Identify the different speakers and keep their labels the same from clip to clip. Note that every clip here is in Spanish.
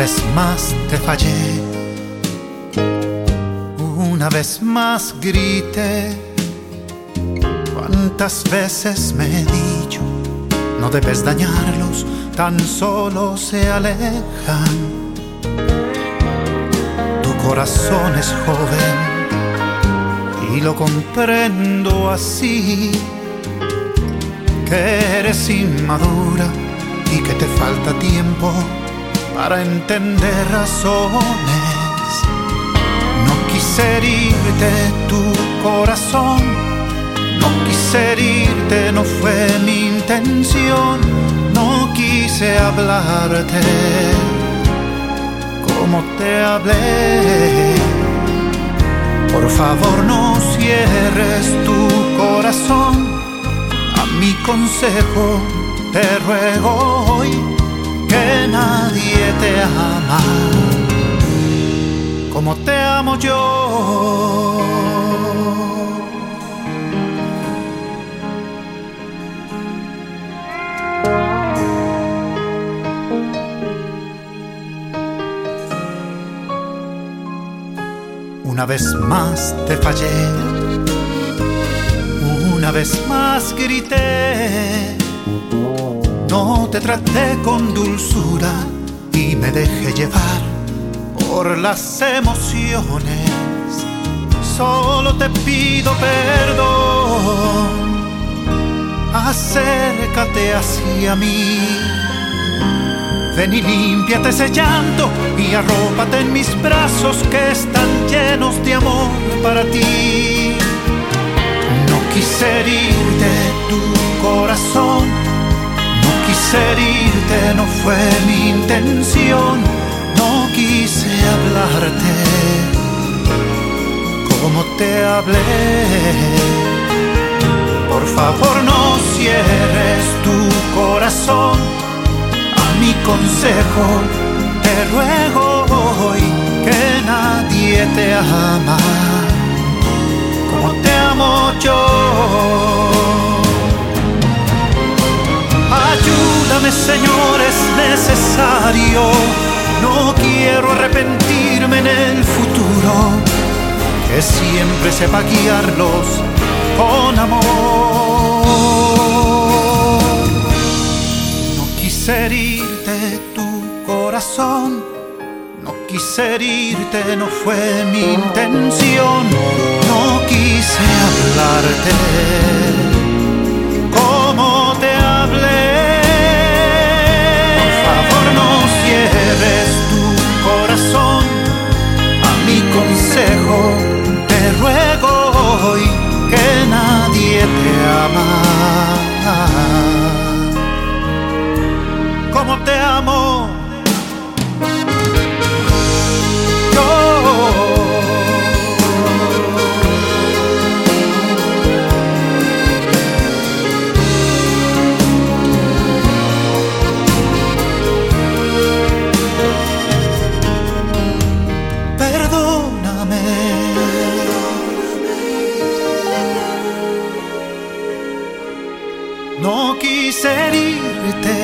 Speaker 1: vez más te fallé, una vez más grité. ¿Cuántas veces me he dicho, no debes dañarlos, tan solo se alejan? Tu corazón es joven y lo comprendo así, que eres inmadura y que te falta tiempo para entender razones. No quise herirte tu corazón, no quise herirte, no fue mi intención, no quise hablarte como te hablé. Por favor no cierres tu corazón a mi consejo, te ruego hoy que nadie te ama. Como te amo yo. Una vez más te fallé, una vez más grité no te traté con dulzura y me dejé llevar por las emociones. Solo te pido perdón. Acércate hacia mí. Ven y límpiate ese llanto y arrópate en mis brazos que están llenos de amor para ti. No quise herirte tu corazón no fue mi intención, no quise hablarte. Como te hablé. Por favor no cierres tu corazón a mi consejo, te ruego hoy que nadie te ama Señor, es necesario. No quiero arrepentirme en el futuro. Que siempre sepa guiarlos con amor. No quise herirte tu corazón. No quise herirte, no fue mi intención. No quise hablarte no quise herirte.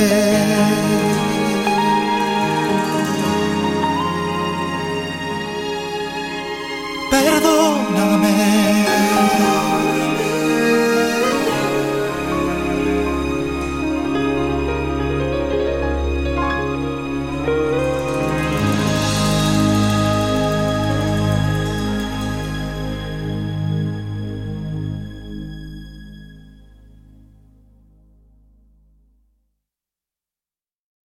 Speaker 1: Perdona.